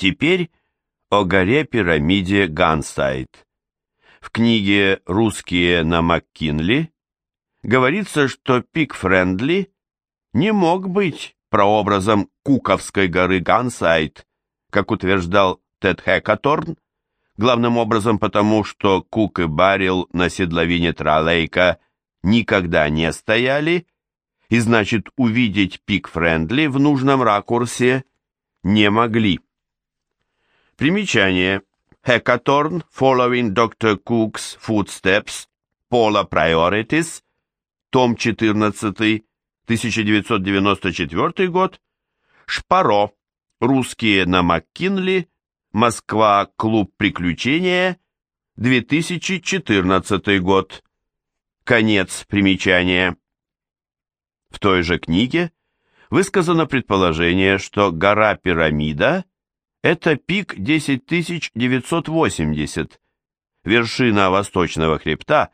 Теперь о горе-пирамиде Гансайт. В книге «Русские на МакКинли» говорится, что пик Френдли не мог быть прообразом Куковской горы Гансайт, как утверждал Тед Хэкаторн, главным образом потому, что Кук и Баррил на седловине Тралейка никогда не стояли, и значит увидеть пик Френдли в нужном ракурсе не могли. Примечание. Hackathon Following Dr. Cook's Footsteps Polar Priorities, том 14, 1994 год, Шпаро, русские на МакКинли, Москва, клуб приключения, 2014 год. Конец примечания. В той же книге высказано предположение, что гора-пирамида – это пик 10980, вершина восточного хребта,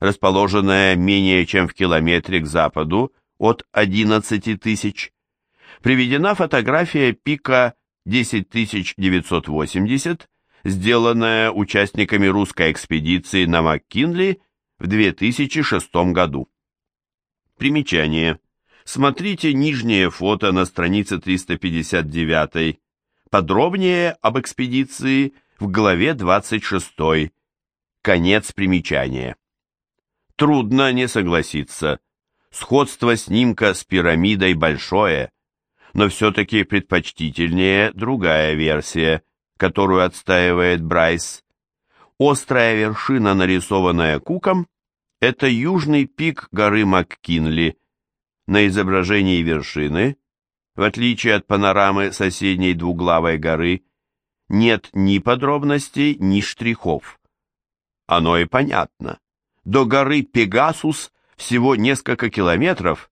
расположенная менее чем в километре к западу от 11 тысяч. Приведена фотография пика 10980, сделанная участниками русской экспедиции на МакКинли в 2006 году. Примечание. Смотрите нижнее фото на странице 359. Подробнее об экспедиции в главе 26. Конец примечания. Трудно не согласиться. Сходство снимка с пирамидой большое, но все-таки предпочтительнее другая версия, которую отстаивает Брайс. Острая вершина, нарисованная Куком, это южный пик горы МакКинли. На изображении вершины, в отличие от панорамы соседней двуглавой горы, нет ни подробностей, ни штрихов. Оно и понятно. До горы Пегасус всего несколько километров,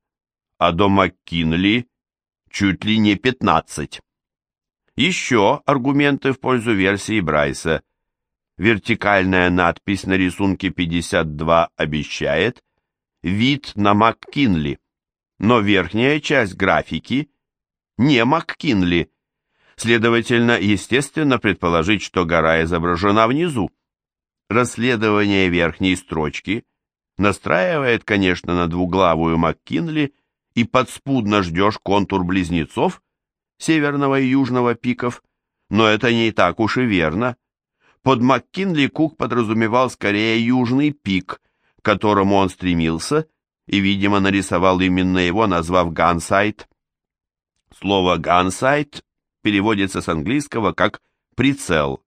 а до МакКинли чуть ли не 15. Еще аргументы в пользу версии Брайса – Вертикальная надпись на рисунке 52 обещает вид на МакКинли, но верхняя часть графики не МакКинли. Следовательно, естественно предположить, что гора изображена внизу. Расследование верхней строчки настраивает, конечно, на двуглавую МакКинли и подспудно ждешь контур близнецов, северного и южного пиков, но это не так уж и верно. Под МакКинли Кук подразумевал скорее южный пик, к которому он стремился, и, видимо, нарисовал именно его, назвав Гансайт. Слово «гансайт» переводится с английского как «прицел».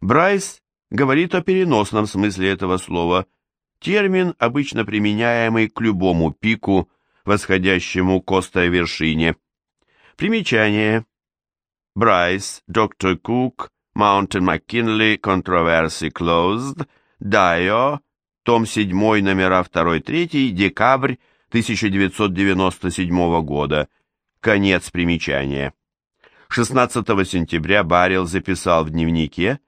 Брайс говорит о переносном смысле этого слова, термин, обычно применяемый к любому пику, восходящему к острой вершине. Примечание. Брайс, доктор Кук, Mountain McKinley, Controversy Closed, Дайо, том 7, номера 2-3, декабрь 1997 года. Конец примечания. 16 сентября Баррил записал в дневнике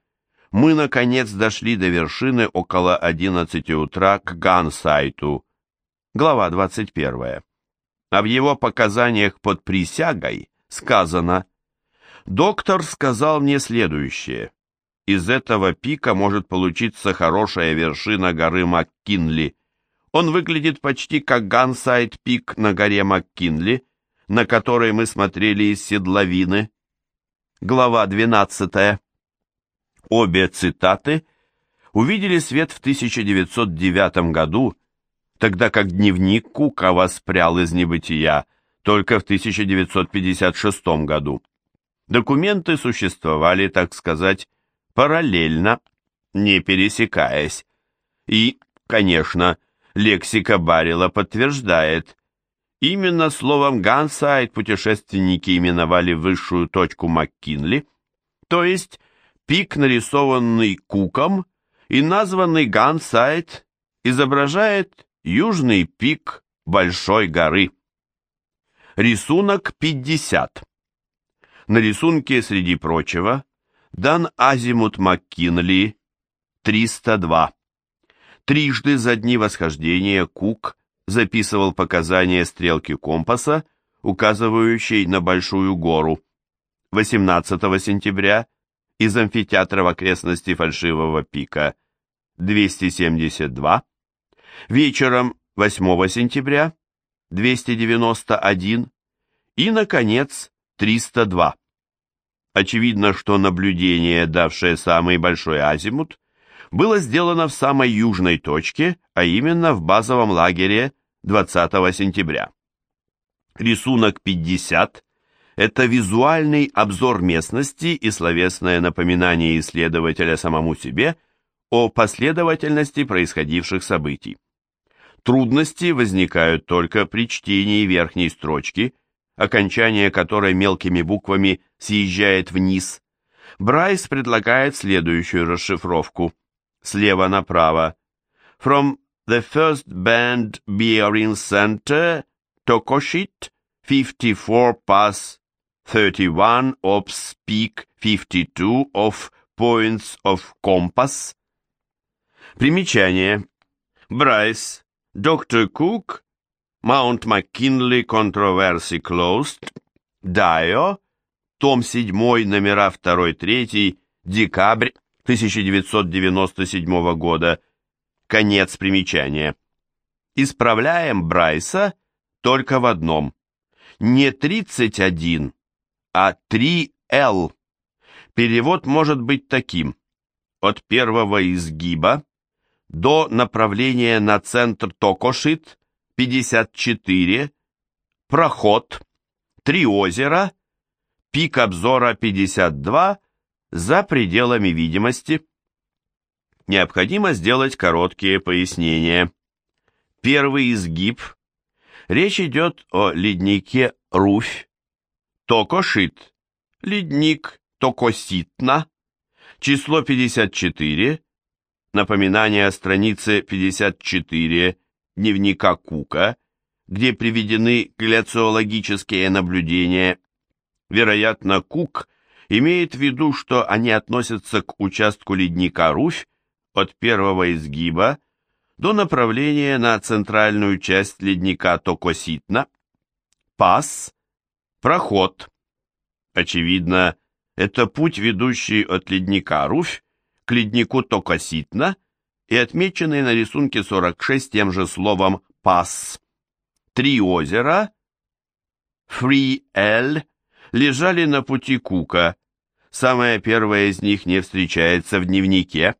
«Мы, наконец, дошли до вершины около 11 утра к Гансайту». Глава 21. А в его показаниях под присягой сказано Доктор сказал мне следующее. Из этого пика может получиться хорошая вершина горы МакКинли. Он выглядит почти как Гансайт-пик на горе МакКинли, на которой мы смотрели из седловины. Глава 12. Обе цитаты увидели свет в 1909 году, тогда как дневник Кука воспрял из небытия только в 1956 году. Документы существовали, так сказать, параллельно, не пересекаясь. И, конечно, лексика Баррила подтверждает, именно словом «гансайд» путешественники именовали высшую точку МакКинли, то есть пик, нарисованный Куком, и названный Гансайд изображает южный пик Большой горы. Рисунок 50. На рисунке, среди прочего, дан азимут МакКинли 302. Трижды за дни восхождения Кук записывал показания стрелки компаса, указывающей на большую гору. 18 сентября из амфитеатра в окрестности Фальшивого пика 272, вечером 8 сентября 291 и, наконец, 302. Очевидно, что наблюдение, давшее самый большой азимут, было сделано в самой южной точке, а именно в базовом лагере 20 сентября. Рисунок 50 – это визуальный обзор местности и словесное напоминание исследователя самому себе о последовательности происходивших событий. Трудности возникают только при чтении верхней строчки, окончание которой мелкими буквами съезжает вниз. Брайс предлагает следующую расшифровку. Слева направо. From the first band bearing center Tokoshit 54 pass 31 ops peak 52 of points of compass. Примечание. Брайс, Доктор Кук, Маунт МcKinley Controversy Closed, Дайо, том 7, номера 2-3, декабрь 1997 года, конец примечания. Исправляем Брайса только в одном. Не 31, а 3L. Перевод может быть таким. От первого изгиба до направления на центр Токошит 54, проход, три озера, пик обзора 52, за пределами видимости. Необходимо сделать короткие пояснения. Первый изгиб. Речь идет о леднике Руфь, Токошит, ледник Токоситна, число 54, напоминание о странице 54 дневника Кука, где приведены гляциологические наблюдения. Вероятно, Кук имеет в виду, что они относятся к участку ледника Руфь от первого изгиба до направления на центральную часть ледника Токоситна, пас, проход. Очевидно, это путь, ведущий от ледника Руфь к леднику Токоситна и отмеченный на рисунке 46 тем же словом «пас». Три озера, Фри-Эль, лежали на пути Кука. Самое первое из них не встречается в дневнике,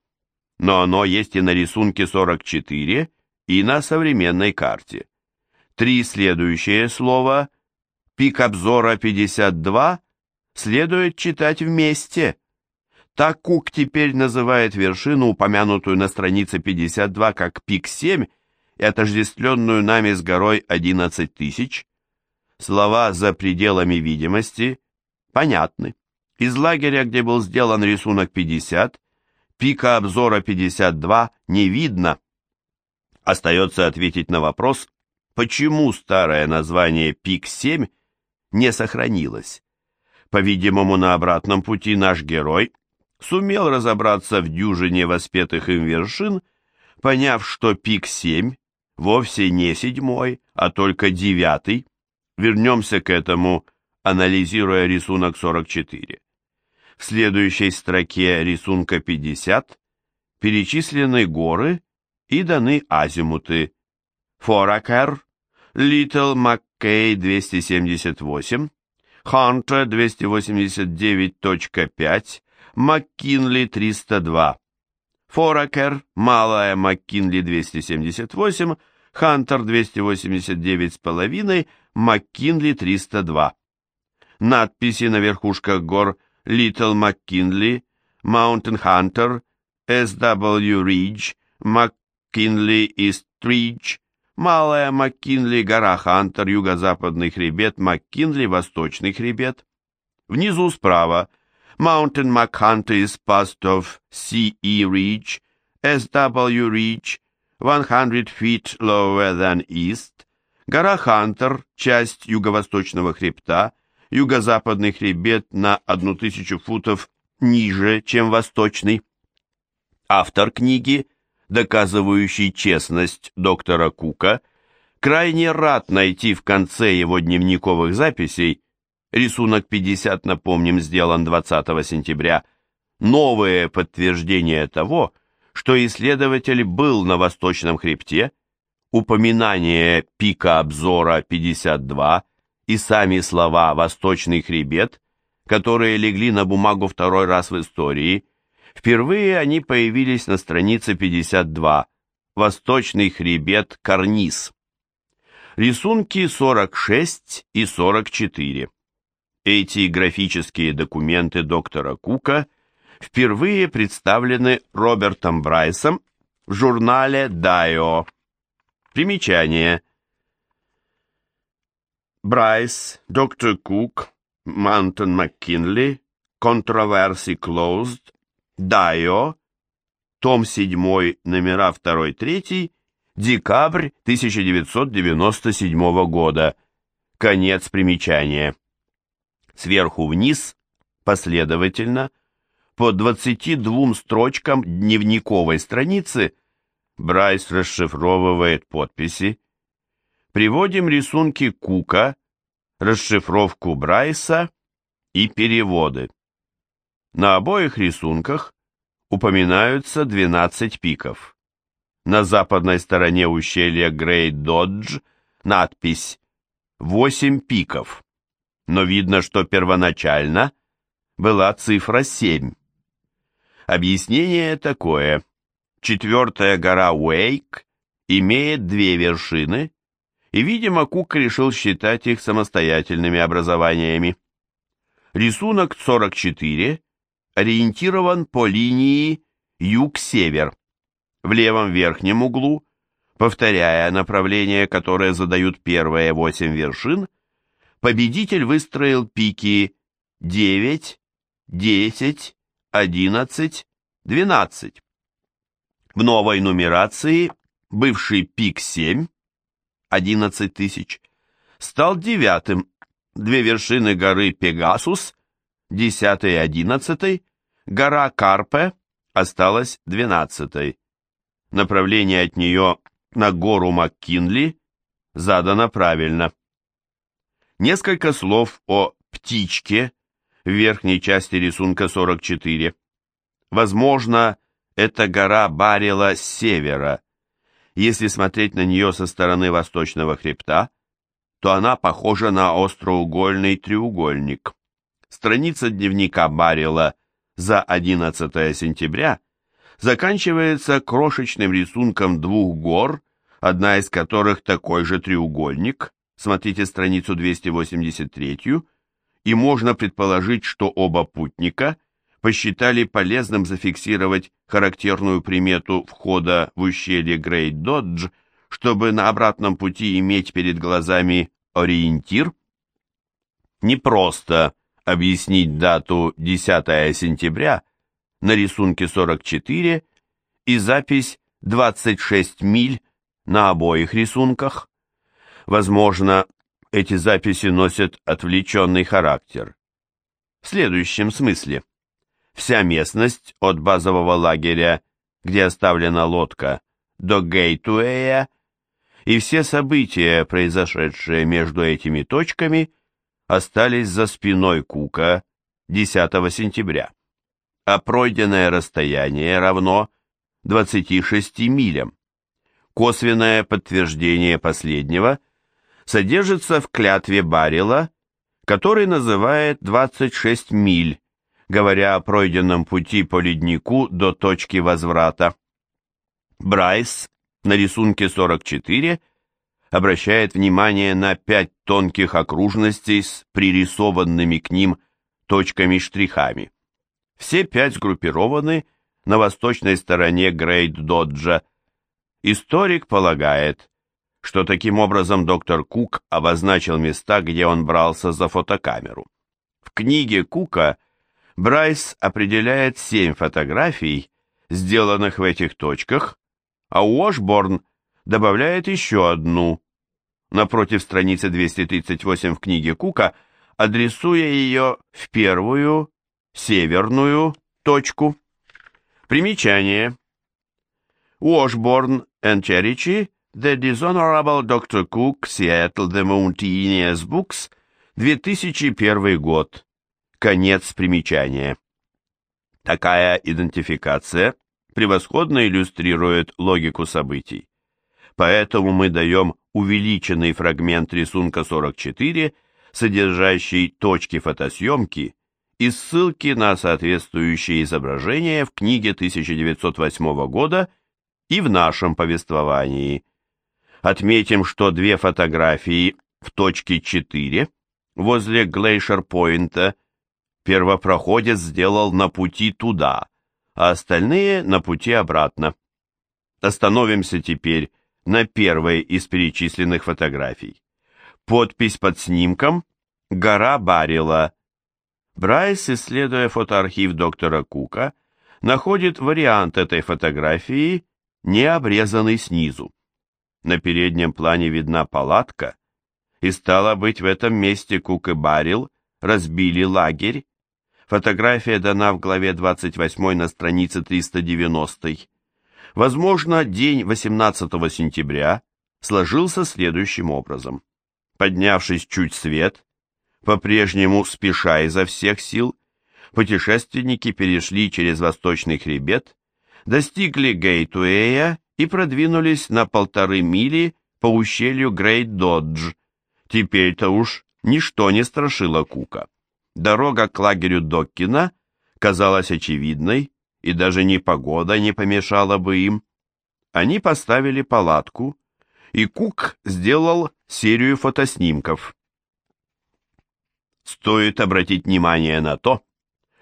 но оно есть и на рисунке 44, и на современной карте. Три следующие слова, пик обзора 52, следует читать вместе – так Кук теперь называет вершину, упомянутую на странице 52, как пик 7 и отождествленную нами с горой 11 тысяч. Слова «за пределами видимости» понятны. Из лагеря, где был сделан рисунок 50, пика обзора 52 не видно. Остается ответить на вопрос, почему старое название пик-7 не сохранилось. По-видимому, на обратном пути наш герой сумел разобраться в дюжине воспетых им вершин, поняв, что пик 7 вовсе не седьмой, а только девятый. Вернемся к этому, анализируя рисунок 44. В следующей строке рисунка 50 перечислены горы и даны азимуты. Форакер, Литл Маккей 278, Хантер 289.5, МакКинли 302, Форакер, Малая МакКинли 278, Хантер 289,5, МакКинли 302. Надписи на верхушках гор Литл МакКинли, Маунтин Хантер, SW Ridge, МакКинли East Ridge, Малая МакКинли, гора Хантер, юго-западный хребет, МакКинли, восточный хребет. Внизу справа – McHunter is part of CE Ridge, SW Ridge, 100 feet lower than east, гора Хантер, часть юго-восточного хребта, юго-западный хребет на 1000 футов ниже, чем восточный. Автор книги, доказывающий честность доктора Кука, крайне рад найти в конце его дневниковых записей рисунок 50, напомним, сделан 20 сентября, новые подтверждения того, что исследователь был на восточном хребте, упоминание пика обзора 52 и сами слова «восточный хребет», которые легли на бумагу второй раз в истории, впервые они появились на странице 52 «Восточный хребет Карниз». Рисунки 46 и 44. Эти графические документы доктора Кука впервые представлены Робертом Брайсом в журнале «Дайо». Примечание. Брайс, доктор Кук, Мантон МакКинли, Controversy Closed, Дайо, том 7, номера 2-3, декабрь 1997 года. Конец примечания. Сверху вниз, последовательно, по 22 строчкам дневниковой страницы Брайс расшифровывает подписи. Приводим рисунки Кука, расшифровку Брайса и переводы. На обоих рисунках упоминаются 12 пиков. На западной стороне ущелья Грейт-Додж надпись «8 пиков», но видно, что первоначально была цифра 7. Объяснение такое. Четвертая гора Уэйк имеет две вершины, и, видимо, Кук решил считать их самостоятельными образованиями. Рисунок 44 ориентирован по линии юг-север. В левом верхнем углу, повторяя направление, которое задают первые восемь вершин, победитель выстроил пики 9, 10, 11, 12. В новой нумерации бывший пик 7, 11 тысяч, стал девятым, две вершины горы Пегасус, 10 и 11, гора Карпе осталась 12. Направление от нее на гору МакКинли задано правильно. Несколько слов о птичке в верхней части рисунка 44. Возможно, это гора Барила с севера. Если смотреть на нее со стороны восточного хребта, то она похожа на остроугольный треугольник. Страница дневника Барила за 11 сентября – заканчивается крошечным рисунком двух гор, одна из которых такой же треугольник, смотрите страницу 283, и можно предположить, что оба путника посчитали полезным зафиксировать характерную примету входа в ущелье Грейт-Додж, чтобы на обратном пути иметь перед глазами ориентир. Не просто объяснить дату 10 сентября, на рисунке 44 и запись 26 миль на обоих рисунках. Возможно, эти записи носят отвлеченный характер. В следующем смысле. Вся местность от базового лагеря, где оставлена лодка, до Гейтуэя, и все события, произошедшие между этими точками, остались за спиной Кука 10 сентября а пройденное расстояние равно 26 милям. Косвенное подтверждение последнего содержится в клятве Барила, который называет 26 миль, говоря о пройденном пути по леднику до точки возврата. Брайс на рисунке 44 обращает внимание на пять тонких окружностей с пририсованными к ним точками-штрихами. Все пять сгруппированы на восточной стороне Грейт-Доджа. Историк полагает, что таким образом доктор Кук обозначил места, где он брался за фотокамеру. В книге Кука Брайс определяет семь фотографий, сделанных в этих точках, а Уошборн добавляет еще одну, напротив страницы 238 в книге Кука, адресуя ее в первую, северную точку. Примечание. Washburn and Cherrici, The Dishonorable Dr. Cook, Seattle, The Mountaineers Books, 2001 год. Конец примечания. Такая идентификация превосходно иллюстрирует логику событий. Поэтому мы даем увеличенный фрагмент рисунка 44, содержащий точки фотосъемки и ссылки на соответствующие изображения в книге 1908 года и в нашем повествовании. Отметим, что две фотографии в точке 4 возле Глейшер-Пойнта первопроходец сделал на пути туда, а остальные на пути обратно. Остановимся теперь на первой из перечисленных фотографий. Подпись под снимком «Гора Барила». Брайс, исследуя фотоархив доктора Кука, находит вариант этой фотографии, не обрезанный снизу. На переднем плане видна палатка, и стало быть, в этом месте Кук и Барил разбили лагерь. Фотография дана в главе 28 на странице 390. Возможно, день 18 сентября сложился следующим образом. Поднявшись чуть свет, по-прежнему спеша изо всех сил, путешественники перешли через восточный хребет, достигли Гейтуэя и продвинулись на полторы мили по ущелью Грейт-Додж, Теперь-то уж ничто не страшило Кука. Дорога к лагерю Доккина казалась очевидной, и даже непогода не помешала бы им. Они поставили палатку, и Кук сделал серию фотоснимков. Стоит обратить внимание на то,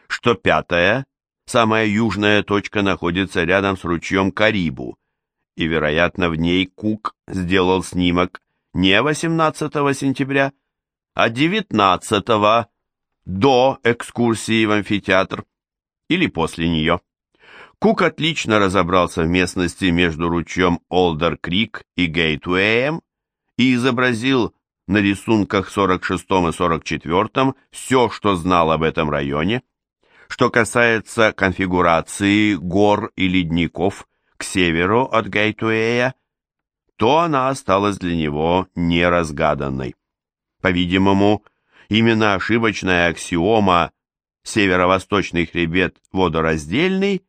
что пятая, самая южная точка находится рядом с ручьем Карибу, и, вероятно, в ней Кук сделал снимок не 18 сентября, а 19 до экскурсии в амфитеатр или после нее. Кук отлично разобрался в местности между ручьем Олдер-Крик и Гейтуэем и изобразил на рисунках 46 и 44 все, что знал об этом районе. Что касается конфигурации гор и ледников к северу от Гейтуэя, то она осталась для него неразгаданной. По-видимому, именно ошибочная аксиома «северо-восточный хребет водораздельный»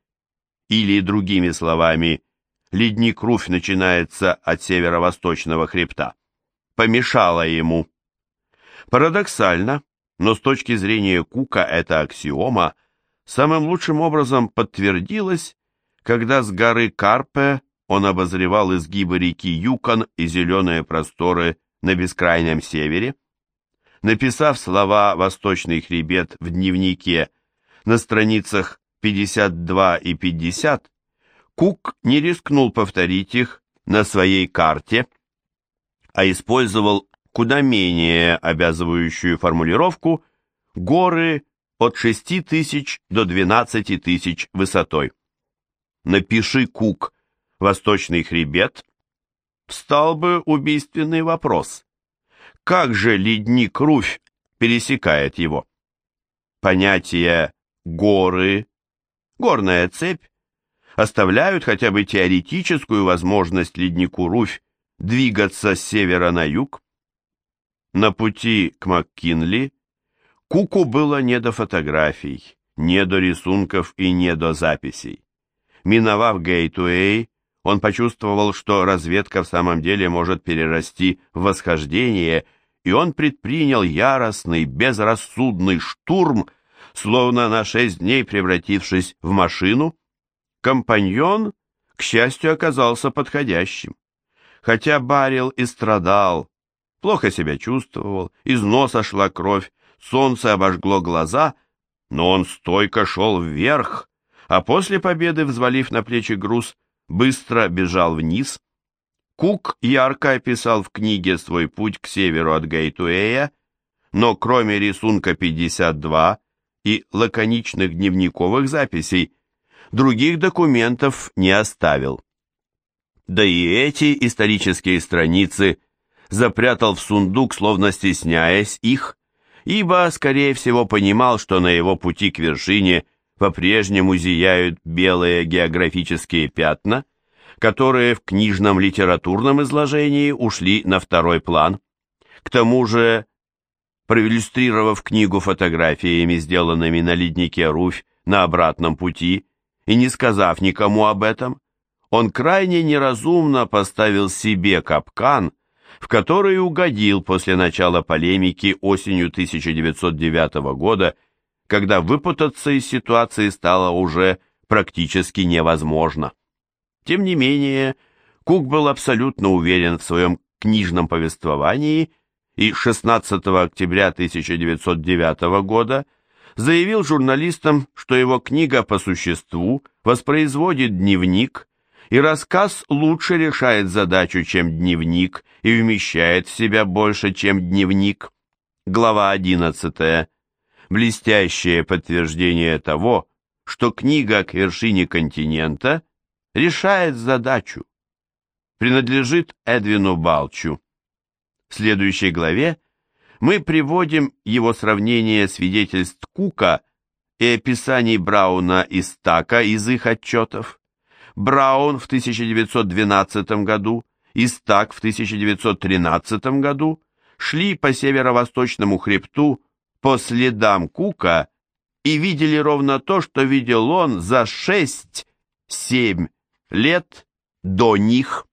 или, другими словами, «ледник Руфь начинается от северо-восточного хребта», помешала ему. Парадоксально, но с точки зрения Кука эта аксиома самым лучшим образом подтвердилась, когда с горы Карпе он обозревал изгибы реки Юкон и зеленые просторы на бескрайнем севере. Написав слова «Восточный хребет» в дневнике на страницах 52 и 50, Кук не рискнул повторить их на своей карте, а использовал куда менее обязывающую формулировку «горы от 6 тысяч до 12 тысяч высотой». Напиши, Кук, восточный хребет, встал бы убийственный вопрос. Как же ледник Руфь пересекает его? Понятия «горы», «горная цепь» оставляют хотя бы теоретическую возможность леднику Руфь двигаться с севера на юг. На пути к МакКинли Куку было не до фотографий, не до рисунков и не до записей. Миновав Гейтуэй, он почувствовал, что разведка в самом деле может перерасти в восхождение, и он предпринял яростный, безрассудный штурм, словно на шесть дней превратившись в машину. Компаньон, к счастью, оказался подходящим. Хотя Барил и страдал, плохо себя чувствовал, из носа шла кровь, солнце обожгло глаза, но он стойко шел вверх, а после победы, взвалив на плечи груз, быстро бежал вниз. Кук ярко описал в книге свой путь к северу от Гейтуэя, но кроме рисунка 52 и лаконичных дневниковых записей, других документов не оставил. Да и эти исторические страницы запрятал в сундук, словно стесняясь их, ибо, скорее всего, понимал, что на его пути к вершине по-прежнему зияют белые географические пятна, которые в книжном литературном изложении ушли на второй план. К тому же, проиллюстрировав книгу фотографиями, сделанными на леднике Руфь на обратном пути, и не сказав никому об этом, он крайне неразумно поставил себе капкан, в который угодил после начала полемики осенью 1909 года, когда выпутаться из ситуации стало уже практически невозможно. Тем не менее, Кук был абсолютно уверен в своем книжном повествовании и 16 октября 1909 года заявил журналистам, что его книга по существу воспроизводит дневник, и рассказ лучше решает задачу, чем дневник, и вмещает в себя больше, чем дневник. Глава 11. Блестящее подтверждение того, что книга «К вершине континента» решает задачу. Принадлежит Эдвину Балчу. В следующей главе мы приводим его сравнение свидетельств Кука и описаний Брауна и Стака из их отчетов. Браун в 1912 году и Стак в 1913 году шли по северо-восточному хребту по следам Кука и видели ровно то, что видел он за 6-7 лет до них.